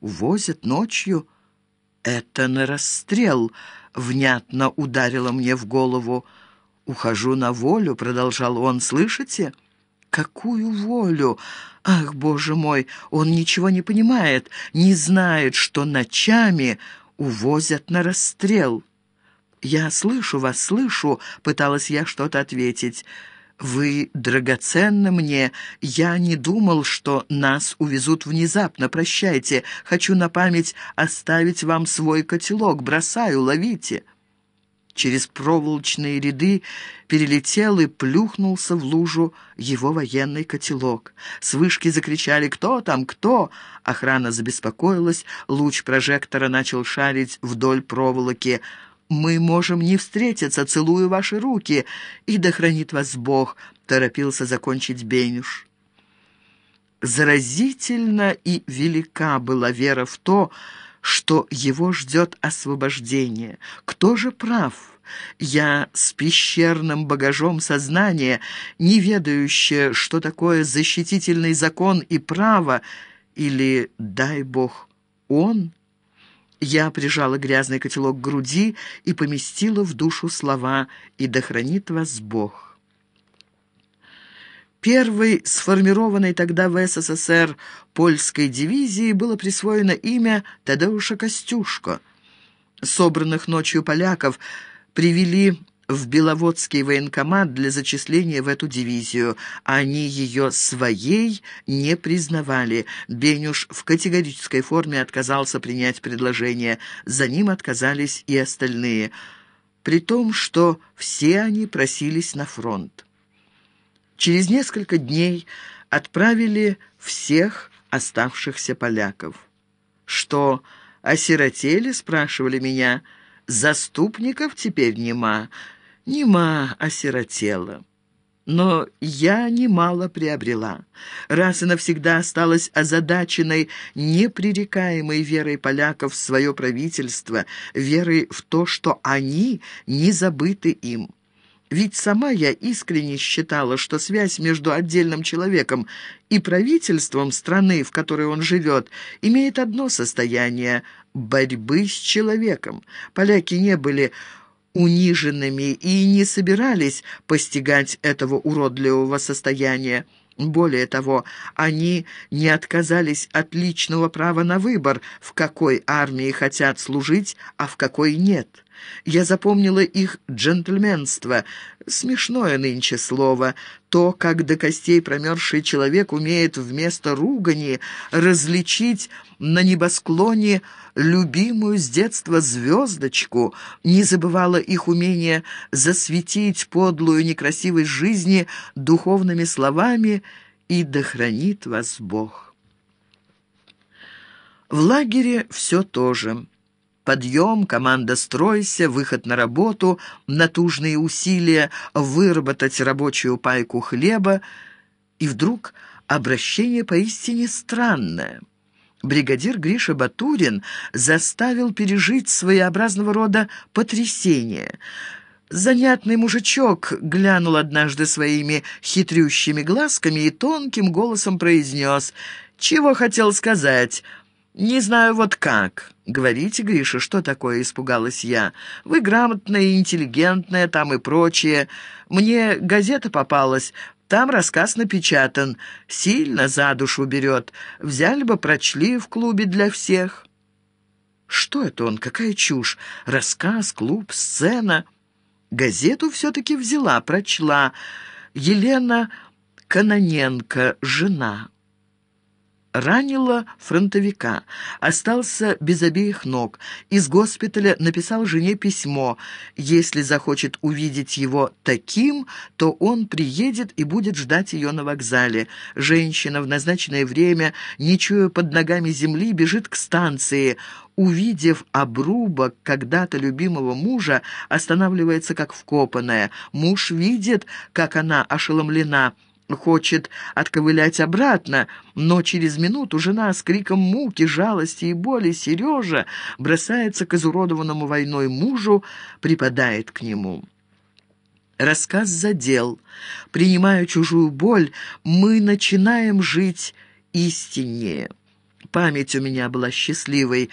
увозят ночью. Это на расстрел, внятно ударило мне в голову. «Ухожу на волю», — продолжал он, — «слышите?» «Какую волю? Ах, боже мой, он ничего не понимает, не знает, что ночами увозят на расстрел». «Я слышу вас, слышу», — пыталась я что-то ответить. «Вы драгоценны мне. Я не думал, что нас увезут внезапно. Прощайте. Хочу на память оставить вам свой котелок. Бросаю, ловите». Через проволочные ряды перелетел и плюхнулся в лужу его военный котелок. С вышки закричали «Кто там? Кто?». Охрана забеспокоилась, луч прожектора начал шарить вдоль проволоки – мы можем не встретиться, целую ваши руки, и да хранит вас Бог», — торопился закончить Бенюш. Заразительно и велика была вера в то, что его ждет освобождение. Кто же прав? Я с пещерным багажом сознания, не ведающая, что такое защитительный закон и право, или, дай Бог, он — я прижала грязный котелок к груди и поместила в душу слова «И да хранит вас Бог». Первой сформированной тогда в СССР польской дивизии было присвоено имя Тадеуша Костюшко. Собранных ночью поляков привели в Беловодский военкомат для зачисления в эту дивизию. Они ее своей не признавали. Бенюш в категорической форме отказался принять предложение. За ним отказались и остальные. При том, что все они просились на фронт. Через несколько дней отправили всех оставшихся поляков. «Что, осиротели?» — спрашивали меня. «Заступников теперь нема». Нема осиротела. Но я немало приобрела. Раз и навсегда осталась озадаченной непререкаемой верой поляков в свое правительство, верой в то, что они не забыты им. Ведь сама я искренне считала, что связь между отдельным человеком и правительством страны, в которой он живет, имеет одно состояние – борьбы с человеком. Поляки не были униженными и не собирались постигать этого уродливого состояния. Более того, они не отказались от личного права на выбор, в какой армии хотят служить, а в какой нет. Я запомнила их джентльменство, смешное нынче слово, то, как до костей промерзший человек умеет вместо ругани различить на небосклоне любимую с детства звездочку, не забывала их умение засветить подлую некрасивость жизни духовными словами «И да хранит вас Бог». В лагере все то же. Подъем, команда «Стройся», выход на работу, натужные усилия выработать рабочую пайку хлеба. И вдруг обращение поистине странное. Бригадир Гриша Батурин заставил пережить своеобразного рода потрясение. Занятный мужичок глянул однажды своими хитрющими глазками и тонким голосом произнес «Чего хотел сказать?» «Не знаю вот как». «Говорите, Гриша, что такое?» — испугалась я. «Вы грамотная, интеллигентная, там и прочее. Мне газета попалась, там рассказ напечатан. Сильно за душу берет. Взяли бы, прочли в клубе для всех». «Что это он? Какая чушь? Рассказ, клуб, сцена?» Газету все-таки взяла, прочла. Елена Каноненко, жена ранила фронтовика, остался без обеих ног. Из госпиталя написал жене письмо. Если захочет увидеть его таким, то он приедет и будет ждать ее на вокзале. Женщина в назначенное время, не чуя под ногами земли, бежит к станции. Увидев обрубок когда-то любимого мужа, останавливается как вкопанная. Муж видит, как она ошеломлена – хочет отковылять обратно, но через минуту жена с криком муки, жалости и боли Сережа бросается к изуродованному войной мужу, припадает к нему. Рассказ задел. Принимая чужую боль, мы начинаем жить истиннее. память у меня была счастливой.